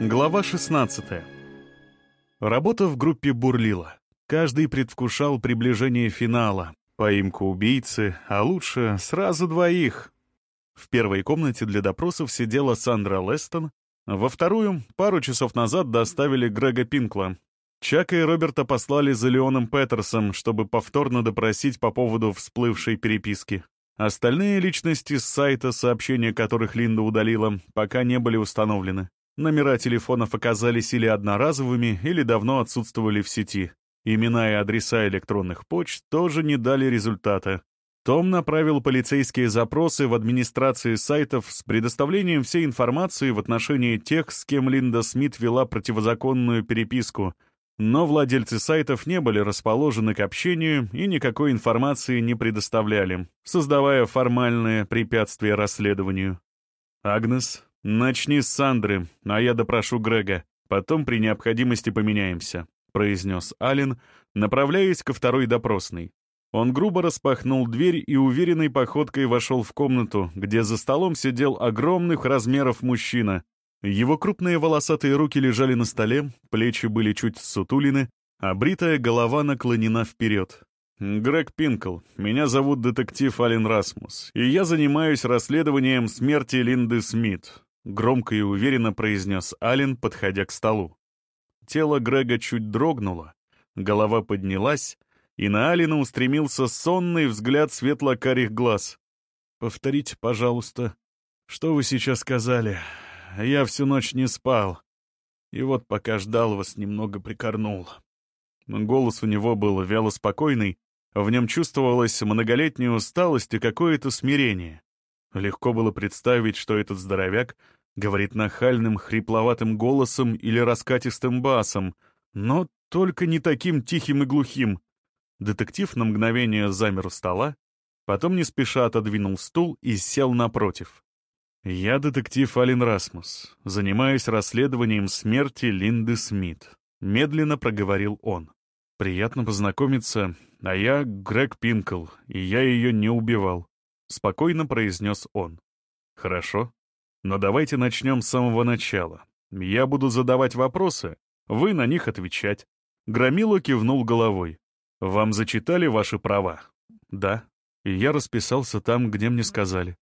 Глава 16. Работа в группе бурлила. Каждый предвкушал приближение финала, поимку убийцы, а лучше сразу двоих. В первой комнате для допросов сидела Сандра Лестон, во вторую пару часов назад доставили Грега Пинкла. Чака и Роберта послали за Леоном Петерсом, чтобы повторно допросить по поводу всплывшей переписки. Остальные личности с сайта, сообщения которых Линда удалила, пока не были установлены. Номера телефонов оказались или одноразовыми, или давно отсутствовали в сети. Имена и адреса электронных почт тоже не дали результата. Том направил полицейские запросы в администрации сайтов с предоставлением всей информации в отношении тех, с кем Линда Смит вела противозаконную переписку, но владельцы сайтов не были расположены к общению и никакой информации не предоставляли, создавая формальные препятствия расследованию. Агнес, «Начни с Сандры, а я допрошу Грега. Потом при необходимости поменяемся», — произнес Аллен, направляясь ко второй допросной. Он грубо распахнул дверь и уверенной походкой вошел в комнату, где за столом сидел огромных размеров мужчина. Его крупные волосатые руки лежали на столе, плечи были чуть сутулины, а бритая голова наклонена вперед. «Грег Пинкл. Меня зовут детектив Ален Расмус, и я занимаюсь расследованием смерти Линды Смит. — громко и уверенно произнес Ален, подходя к столу. Тело Грега чуть дрогнуло, голова поднялась, и на Алина устремился сонный взгляд светло-карих глаз. «Повторите, пожалуйста, что вы сейчас сказали? Я всю ночь не спал, и вот пока ждал вас, немного прикорнул». Голос у него был вяло спокойный, в нем чувствовалась многолетняя усталость и какое-то смирение. Легко было представить, что этот здоровяк говорит нахальным, хрипловатым голосом или раскатистым басом, но только не таким тихим и глухим. Детектив на мгновение замер у стола, потом не спеша отодвинул стул и сел напротив. «Я детектив Ален Расмус, занимаюсь расследованием смерти Линды Смит», — медленно проговорил он. «Приятно познакомиться, а я Грег Пинкл, и я ее не убивал. — спокойно произнес он. «Хорошо. Но давайте начнем с самого начала. Я буду задавать вопросы, вы на них отвечать». Громило кивнул головой. «Вам зачитали ваши права?» «Да. И я расписался там, где мне сказали».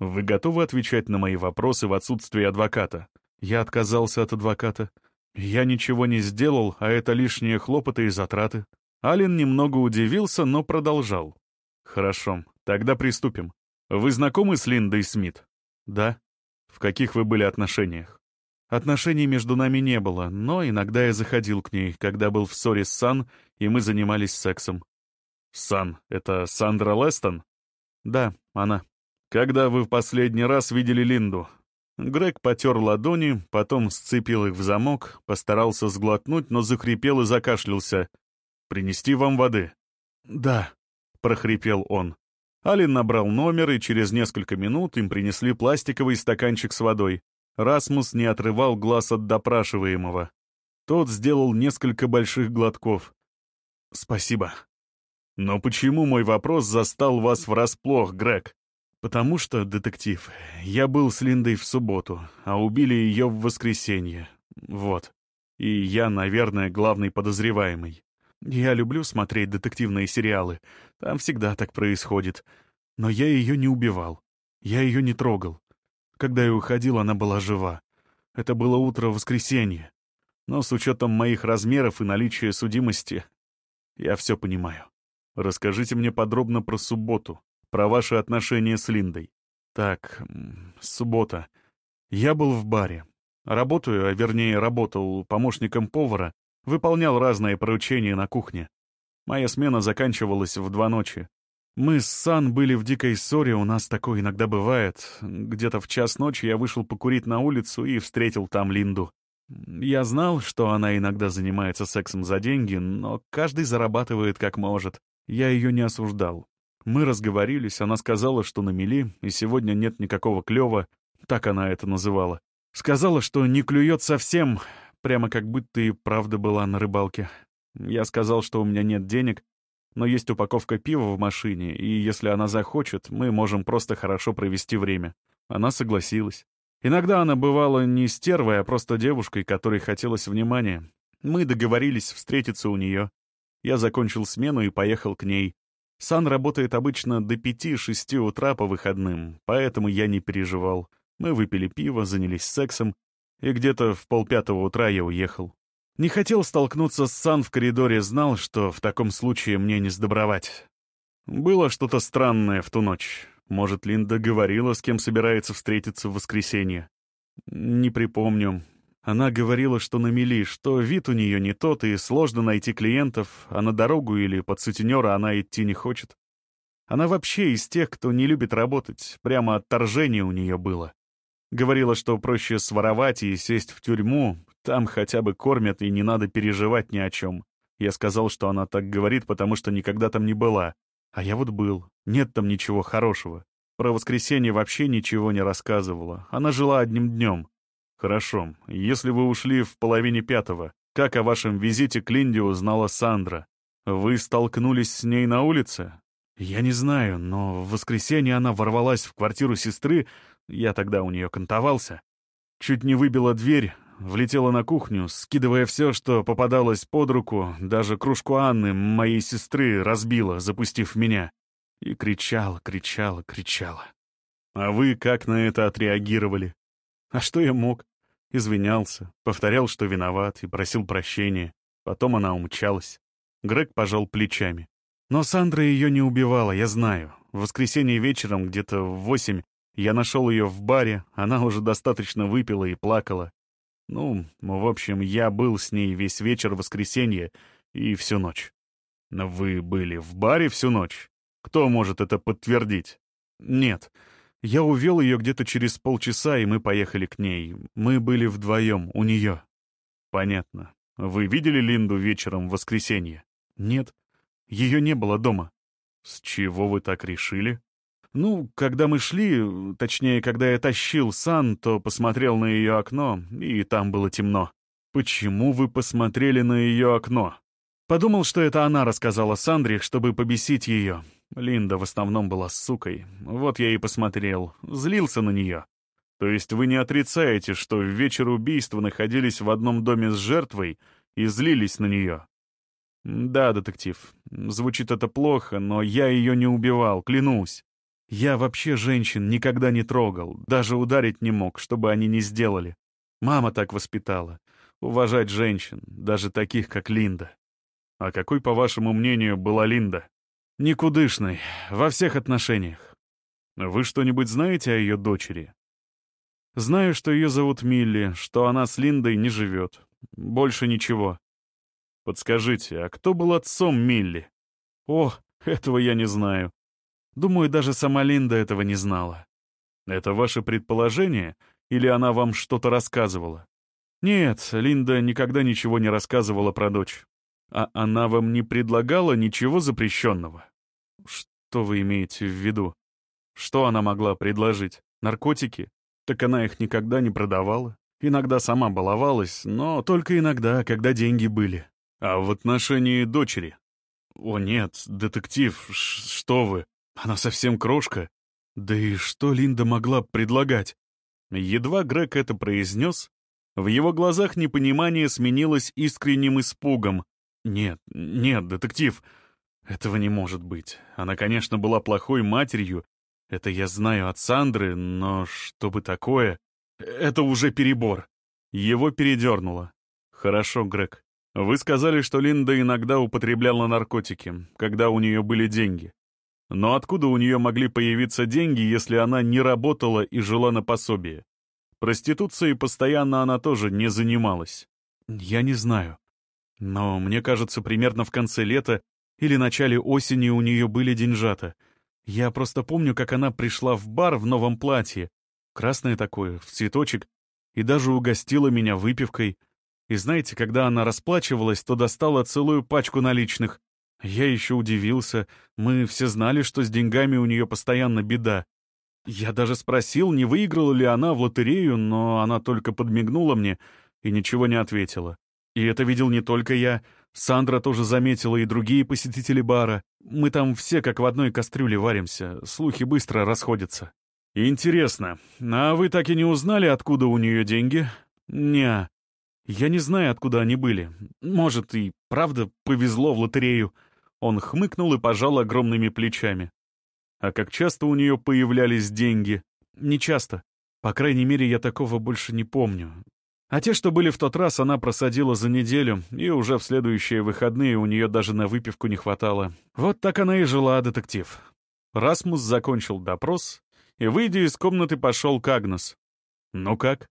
«Вы готовы отвечать на мои вопросы в отсутствие адвоката?» «Я отказался от адвоката. Я ничего не сделал, а это лишние хлопоты и затраты». Ален немного удивился, но продолжал. «Хорошо. Тогда приступим. Вы знакомы с Линдой Смит? Да. В каких вы были отношениях? Отношений между нами не было, но иногда я заходил к ней, когда был в ссоре с Сан, и мы занимались сексом. Сан — это Сандра Лестон? Да, она. Когда вы в последний раз видели Линду? Грег потер ладони, потом сцепил их в замок, постарался сглотнуть, но захрипел и закашлялся. «Принести вам воды?» «Да», — прохрипел он. Алин набрал номер, и через несколько минут им принесли пластиковый стаканчик с водой. Расмус не отрывал глаз от допрашиваемого. Тот сделал несколько больших глотков. «Спасибо». «Но почему мой вопрос застал вас врасплох, Грег?» «Потому что, детектив, я был с Линдой в субботу, а убили ее в воскресенье. Вот. И я, наверное, главный подозреваемый. Я люблю смотреть детективные сериалы. Там всегда так происходит. Но я ее не убивал. Я ее не трогал. Когда я уходил, она была жива. Это было утро воскресенья. Но с учетом моих размеров и наличия судимости, я все понимаю. Расскажите мне подробно про субботу, про ваши отношения с Линдой. Так, суббота. Я был в баре. Работаю, а вернее работал помощником повара Выполнял разные поручения на кухне. Моя смена заканчивалась в два ночи. Мы с Сан были в дикой ссоре, у нас такое иногда бывает. Где-то в час ночи я вышел покурить на улицу и встретил там Линду. Я знал, что она иногда занимается сексом за деньги, но каждый зарабатывает как может. Я ее не осуждал. Мы разговорились, она сказала, что на мели, и сегодня нет никакого клёва, так она это называла. Сказала, что не клюет совсем, Прямо как будто и правда была на рыбалке. Я сказал, что у меня нет денег, но есть упаковка пива в машине, и если она захочет, мы можем просто хорошо провести время. Она согласилась. Иногда она бывала не стервой, а просто девушкой, которой хотелось внимания. Мы договорились встретиться у нее. Я закончил смену и поехал к ней. Сан работает обычно до пяти-шести утра по выходным, поэтому я не переживал. Мы выпили пиво, занялись сексом, и где-то в полпятого утра я уехал. Не хотел столкнуться с Сан в коридоре, знал, что в таком случае мне не сдобровать. Было что-то странное в ту ночь. Может, Линда говорила, с кем собирается встретиться в воскресенье. Не припомню. Она говорила, что на мели, что вид у нее не тот, и сложно найти клиентов, а на дорогу или под сутенера она идти не хочет. Она вообще из тех, кто не любит работать, прямо отторжение у нее было. Говорила, что проще своровать и сесть в тюрьму, там хотя бы кормят и не надо переживать ни о чем. Я сказал, что она так говорит, потому что никогда там не была. А я вот был. Нет там ничего хорошего. Про воскресенье вообще ничего не рассказывала. Она жила одним днем. «Хорошо. Если вы ушли в половине пятого, как о вашем визите к Линде узнала Сандра? Вы столкнулись с ней на улице?» «Я не знаю, но в воскресенье она ворвалась в квартиру сестры, я тогда у нее кантовался. Чуть не выбила дверь, влетела на кухню, скидывая все, что попадалось под руку, даже кружку Анны, моей сестры, разбила, запустив меня. И кричала, кричала, кричала. А вы как на это отреагировали? А что я мог? Извинялся, повторял, что виноват, и просил прощения. Потом она умчалась. Грег пожал плечами. Но Сандра ее не убивала, я знаю. В воскресенье вечером, где-то в восемь, я нашел ее в баре, она уже достаточно выпила и плакала. Ну, в общем, я был с ней весь вечер воскресенья и всю ночь. Но вы были в баре всю ночь? Кто может это подтвердить? Нет. Я увел ее где-то через полчаса, и мы поехали к ней. Мы были вдвоем, у нее. Понятно. Вы видели Линду вечером в воскресенье? Нет. Ее не было дома. С чего вы так решили? Ну, когда мы шли, точнее, когда я тащил сан, то посмотрел на ее окно, и там было темно. Почему вы посмотрели на ее окно? Подумал, что это она рассказала Сандре, чтобы побесить ее. Линда в основном была сукой. Вот я и посмотрел. Злился на нее. То есть вы не отрицаете, что в вечер убийства находились в одном доме с жертвой и злились на нее? Да, детектив. Звучит это плохо, но я ее не убивал, клянусь. Я вообще женщин никогда не трогал, даже ударить не мог, чтобы они не сделали. Мама так воспитала. Уважать женщин, даже таких, как Линда. А какой, по вашему мнению, была Линда? Никудышной, во всех отношениях. Вы что-нибудь знаете о ее дочери? Знаю, что ее зовут Милли, что она с Линдой не живет. Больше ничего. Подскажите, а кто был отцом Милли? О, этого я не знаю. Думаю, даже сама Линда этого не знала. Это ваше предположение, или она вам что-то рассказывала? Нет, Линда никогда ничего не рассказывала про дочь. А она вам не предлагала ничего запрещенного? Что вы имеете в виду? Что она могла предложить? Наркотики? Так она их никогда не продавала. Иногда сама баловалась, но только иногда, когда деньги были. А в отношении дочери? О нет, детектив, что вы? Она совсем крошка. Да и что Линда могла предлагать? Едва Грег это произнес, в его глазах непонимание сменилось искренним испугом, «Нет, нет, детектив, этого не может быть. Она, конечно, была плохой матерью. Это я знаю от Сандры, но что бы такое? Это уже перебор». Его передернуло. «Хорошо, Грег. Вы сказали, что Линда иногда употребляла наркотики, когда у нее были деньги. Но откуда у нее могли появиться деньги, если она не работала и жила на пособие? Проституцией постоянно она тоже не занималась. Я не знаю. Но мне кажется, примерно в конце лета или начале осени у нее были деньжата. Я просто помню, как она пришла в бар в новом платье, красное такое, в цветочек, и даже угостила меня выпивкой. И знаете, когда она расплачивалась, то достала целую пачку наличных. Я еще удивился. Мы все знали, что с деньгами у нее постоянно беда. Я даже спросил, не выиграла ли она в лотерею, но она только подмигнула мне и ничего не ответила. И это видел не только я. Сандра тоже заметила и другие посетители бара. Мы там все как в одной кастрюле варимся, слухи быстро расходятся. «Интересно, а вы так и не узнали, откуда у нее деньги?» «Не, я не знаю, откуда они были. Может, и правда повезло в лотерею». Он хмыкнул и пожал огромными плечами. «А как часто у нее появлялись деньги?» «Не часто. По крайней мере, я такого больше не помню. А те, что были в тот раз, она просадила за неделю, и уже в следующие выходные у нее даже на выпивку не хватало. Вот так она и жила, детектив». Расмус закончил допрос и, выйдя из комнаты, пошел к Агнес. «Ну как?»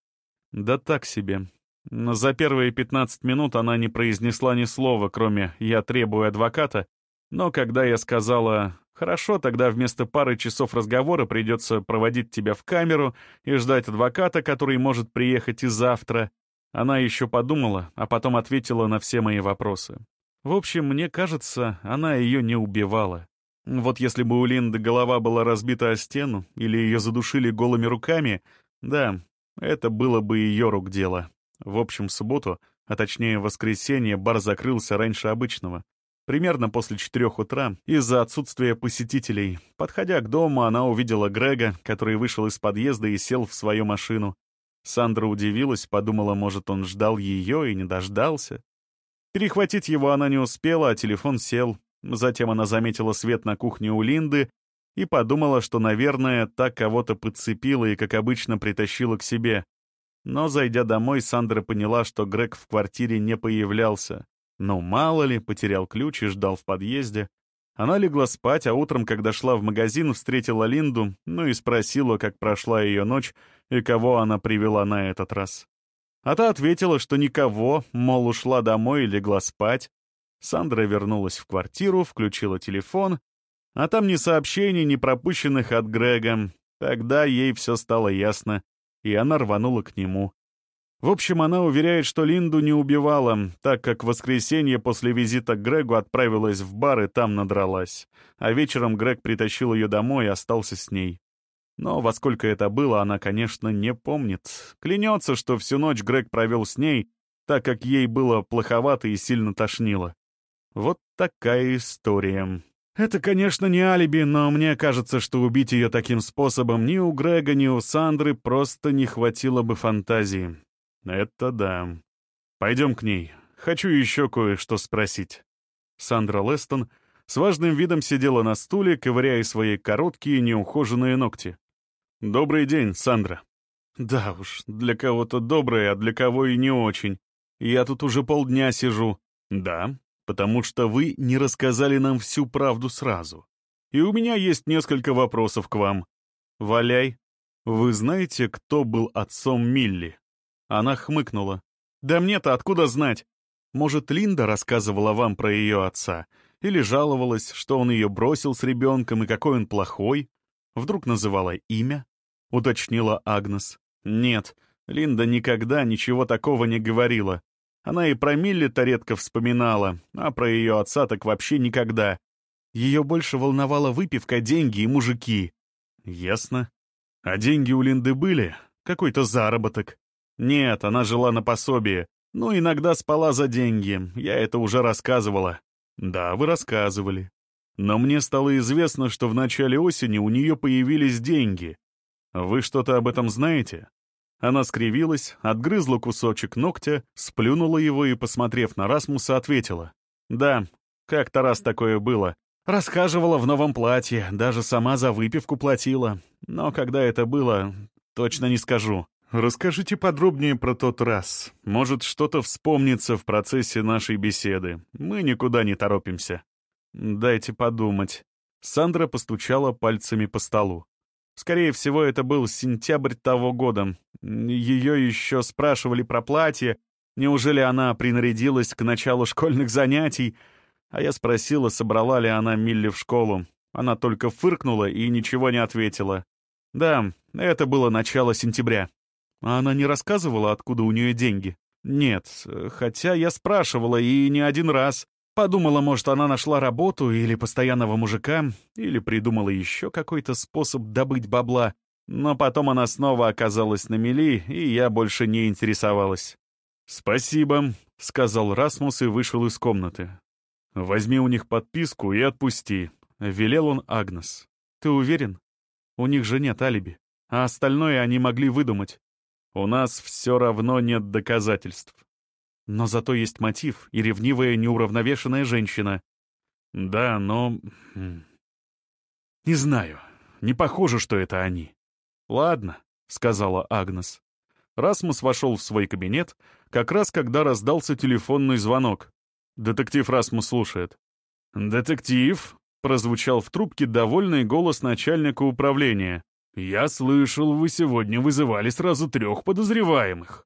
«Да так себе. За первые 15 минут она не произнесла ни слова, кроме «я требую адвоката», но когда я сказала «хорошо, тогда вместо пары часов разговора придется проводить тебя в камеру и ждать адвоката, который может приехать и завтра», она еще подумала, а потом ответила на все мои вопросы. В общем, мне кажется, она ее не убивала. Вот если бы у Линды голова была разбита о стену или ее задушили голыми руками, да, это было бы ее рук дело. В общем, в субботу, а точнее в воскресенье, бар закрылся раньше обычного. Примерно после четырех утра, из-за отсутствия посетителей. Подходя к дому, она увидела Грега, который вышел из подъезда и сел в свою машину. Сандра удивилась, подумала, может, он ждал ее и не дождался. Перехватить его она не успела, а телефон сел. Затем она заметила свет на кухне у Линды и подумала, что, наверное, так кого-то подцепила и, как обычно, притащила к себе. Но, зайдя домой, Сандра поняла, что Грег в квартире не появлялся. Ну, мало ли, потерял ключ и ждал в подъезде. Она легла спать, а утром, когда шла в магазин, встретила Линду, ну и спросила, как прошла ее ночь и кого она привела на этот раз. А та ответила, что никого, мол, ушла домой и легла спать. Сандра вернулась в квартиру, включила телефон, а там ни сообщений, ни пропущенных от Грега. Тогда ей все стало ясно, и она рванула к нему. В общем, она уверяет, что Линду не убивала, так как в воскресенье после визита к Грегу отправилась в бар и там надралась. А вечером Грег притащил ее домой и остался с ней. Но во сколько это было, она, конечно, не помнит. Клянется, что всю ночь Грег провел с ней, так как ей было плоховато и сильно тошнило. Вот такая история. Это, конечно, не алиби, но мне кажется, что убить ее таким способом ни у Грега, ни у Сандры просто не хватило бы фантазии. «Это да. Пойдем к ней. Хочу еще кое-что спросить». Сандра Лестон с важным видом сидела на стуле, ковыряя свои короткие неухоженные ногти. «Добрый день, Сандра». «Да уж, для кого-то добрый, а для кого и не очень. Я тут уже полдня сижу». «Да, потому что вы не рассказали нам всю правду сразу. И у меня есть несколько вопросов к вам. Валяй. Вы знаете, кто был отцом Милли?» Она хмыкнула. «Да мне-то откуда знать? Может, Линда рассказывала вам про ее отца? Или жаловалась, что он ее бросил с ребенком и какой он плохой? Вдруг называла имя?» — уточнила Агнес. «Нет, Линда никогда ничего такого не говорила. Она и про Милли-то редко вспоминала, а про ее отца так вообще никогда. Ее больше волновала выпивка, деньги и мужики». «Ясно. А деньги у Линды были? Какой-то заработок?» Нет, она жила на пособие. Ну, иногда спала за деньги. Я это уже рассказывала. Да, вы рассказывали. Но мне стало известно, что в начале осени у нее появились деньги. Вы что-то об этом знаете? Она скривилась, отгрызла кусочек ногтя, сплюнула его и, посмотрев на Расмуса, ответила. «Да, как-то раз такое было. Расхаживала в новом платье, даже сама за выпивку платила. Но когда это было, точно не скажу. Расскажите подробнее про тот раз. Может, что-то вспомнится в процессе нашей беседы. Мы никуда не торопимся. Дайте подумать. Сандра постучала пальцами по столу. Скорее всего, это был сентябрь того года. Ее еще спрашивали про платье. Неужели она принарядилась к началу школьных занятий? А я спросила, собрала ли она Милли в школу. Она только фыркнула и ничего не ответила. Да, это было начало сентября. А она не рассказывала, откуда у нее деньги? Нет, хотя я спрашивала и не один раз. Подумала, может, она нашла работу или постоянного мужика, или придумала еще какой-то способ добыть бабла. Но потом она снова оказалась на мели, и я больше не интересовалась. «Спасибо», — сказал Расмус и вышел из комнаты. «Возьми у них подписку и отпусти», — велел он Агнес. «Ты уверен? У них же нет алиби». а остальное они могли выдумать. У нас все равно нет доказательств. Но зато есть мотив и ревнивая неуравновешенная женщина. Да, но... Не знаю. Не похоже, что это они. Ладно, — сказала Агнес. Расмус вошел в свой кабинет, как раз когда раздался телефонный звонок. Детектив Расмус слушает. «Детектив?» — прозвучал в трубке довольный голос начальника управления. «Я слышал, вы сегодня вызывали сразу трех подозреваемых.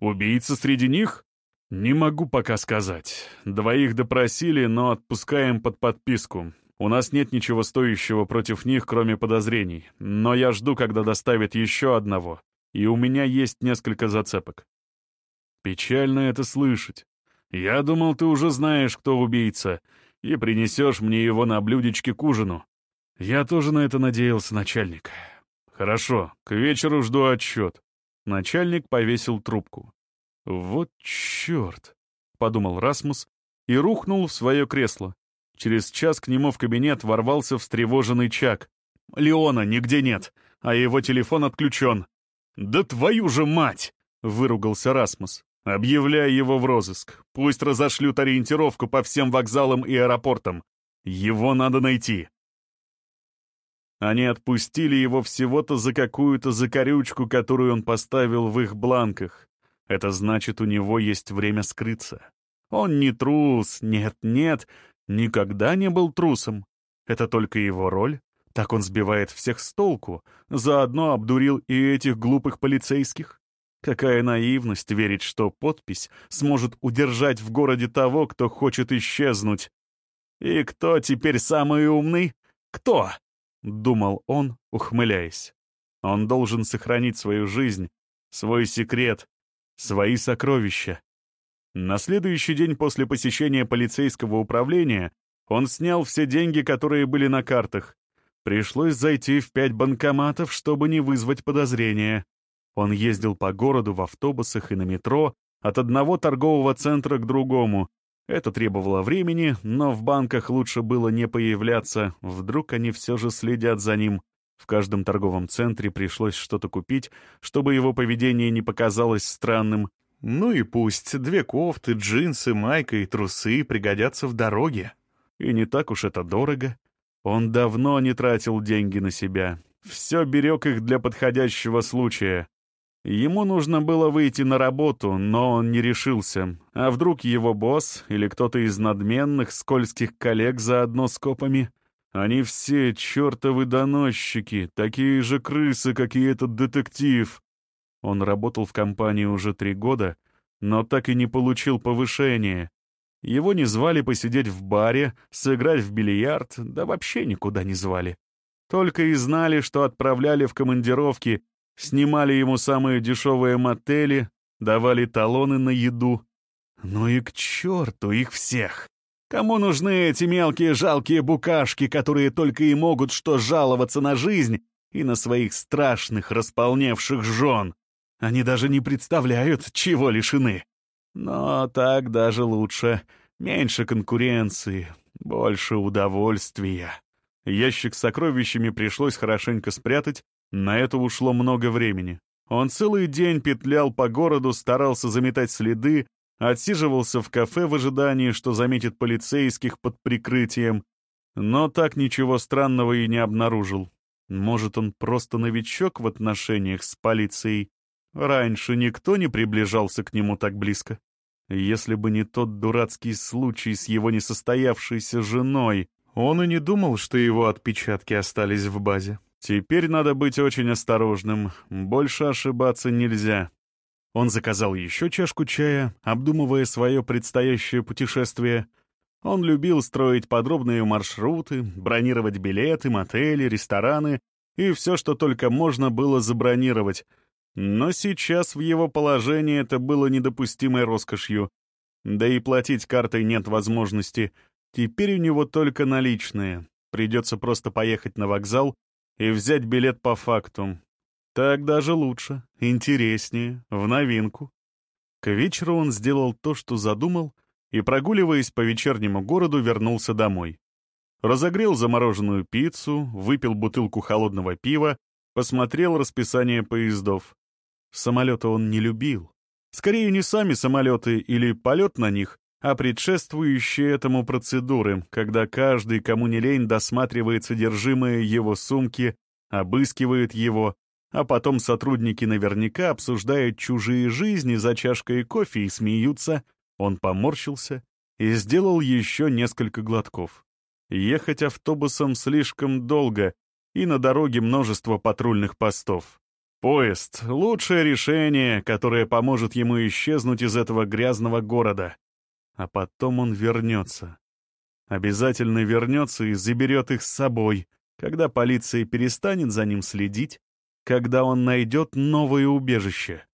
Убийца среди них?» «Не могу пока сказать. Двоих допросили, но отпускаем под подписку. У нас нет ничего стоящего против них, кроме подозрений. Но я жду, когда доставят еще одного. И у меня есть несколько зацепок». «Печально это слышать. Я думал, ты уже знаешь, кто убийца, и принесешь мне его на блюдечке к ужину. Я тоже на это надеялся, начальник. Хорошо, к вечеру жду отчет». Начальник повесил трубку. «Вот черт!» — подумал Расмус и рухнул в свое кресло. Через час к нему в кабинет ворвался встревоженный Чак. «Леона нигде нет, а его телефон отключен». «Да твою же мать!» — выругался Расмус. «Объявляй его в розыск. Пусть разошлют ориентировку по всем вокзалам и аэропортам. Его надо найти». Они отпустили его всего-то за какую-то закорючку, которую он поставил в их бланках. Это значит, у него есть время скрыться. Он не трус, нет-нет, никогда не был трусом. Это только его роль. Так он сбивает всех с толку. Заодно обдурил и этих глупых полицейских. Какая наивность верить, что подпись сможет удержать в городе того, кто хочет исчезнуть. «И кто теперь самый умный? Кто?» — думал он, ухмыляясь. Он должен сохранить свою жизнь, свой секрет, свои сокровища. На следующий день после посещения полицейского управления он снял все деньги, которые были на картах. Пришлось зайти в пять банкоматов, чтобы не вызвать подозрения. Он ездил по городу в автобусах и на метро, от одного торгового центра к другому. Это требовало времени, но в банках лучше было не появляться, вдруг они все же следят за ним. В каждом торговом центре пришлось что-то купить, чтобы его поведение не показалось странным. Ну и пусть две кофты, джинсы, майка и трусы пригодятся в дороге. И не так уж это дорого. Он давно не тратил деньги на себя. Все берег их для подходящего случая. Ему нужно было выйти на работу, но он не решился. А вдруг его босс или кто-то из надменных, скользких коллег заодно с копами — они все чертовы доносчики, такие же крысы, как и этот детектив. Он работал в компании уже три года, но так и не получил повышения. Его не звали посидеть в баре, сыграть в бильярд, да вообще никуда не звали. Только и знали, что отправляли в командировки, снимали ему самые дешевые мотели, давали талоны на еду. Ну и к черту их всех! Кому нужны эти мелкие жалкие букашки, которые только и могут что жаловаться на жизнь и на своих страшных располневших жен? Они даже не представляют, чего лишены. Но так даже лучше. Меньше конкуренции, больше удовольствия. Ящик с сокровищами пришлось хорошенько спрятать, на это ушло много времени. Он целый день петлял по городу, старался заметать следы, Отсиживался в кафе в ожидании, что заметит полицейских под прикрытием, но так ничего странного и не обнаружил. Может, он просто новичок в отношениях с полицией? Раньше никто не приближался к нему так близко. Если бы не тот дурацкий случай с его несостоявшейся женой, он и не думал, что его отпечатки остались в базе. Теперь надо быть очень осторожным, больше ошибаться нельзя. Он заказал еще чашку чая, обдумывая свое предстоящее путешествие. Он любил строить подробные маршруты, бронировать билеты, мотели, рестораны и все, что только можно было забронировать. Но сейчас в его положении это было недопустимой роскошью. Да и платить картой нет возможности. Теперь у него только наличные. Придется просто поехать на вокзал и взять билет по факту. Так даже лучше, интереснее, в новинку. К вечеру он сделал то, что задумал, и, прогуливаясь по вечернему городу, вернулся домой. Разогрел замороженную пиццу, выпил бутылку холодного пива посмотрел расписание поездов. Самолета он не любил. Скорее, не сами самолеты или полет на них, а предшествующие этому процедуры, когда каждый, кому не лень, досматривает содержимое его сумки, обыскивает его, а потом сотрудники наверняка обсуждают чужие жизни за чашкой кофе и смеются. Он поморщился и сделал еще несколько глотков. Ехать автобусом слишком долго, и на дороге множество патрульных постов. Поезд — лучшее решение, которое поможет ему исчезнуть из этого грязного города. А потом он вернется. Обязательно вернется и заберет их с собой, когда полиция перестанет за ним следить, когда он найдет новое убежище.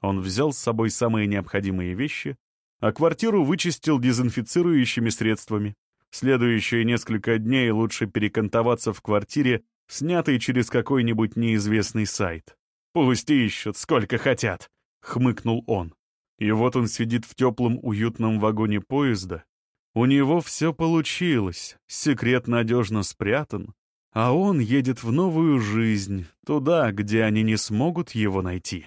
Он взял с собой самые необходимые вещи, а квартиру вычистил дезинфицирующими средствами. Следующие несколько дней лучше перекантоваться в квартире, снятой через какой-нибудь неизвестный сайт. «Пусть ищут, сколько хотят», — хмыкнул он. И вот он сидит в теплом уютном вагоне поезда. У него все получилось, секрет надежно спрятан, а он едет в новую жизнь, туда, где они не смогут его найти.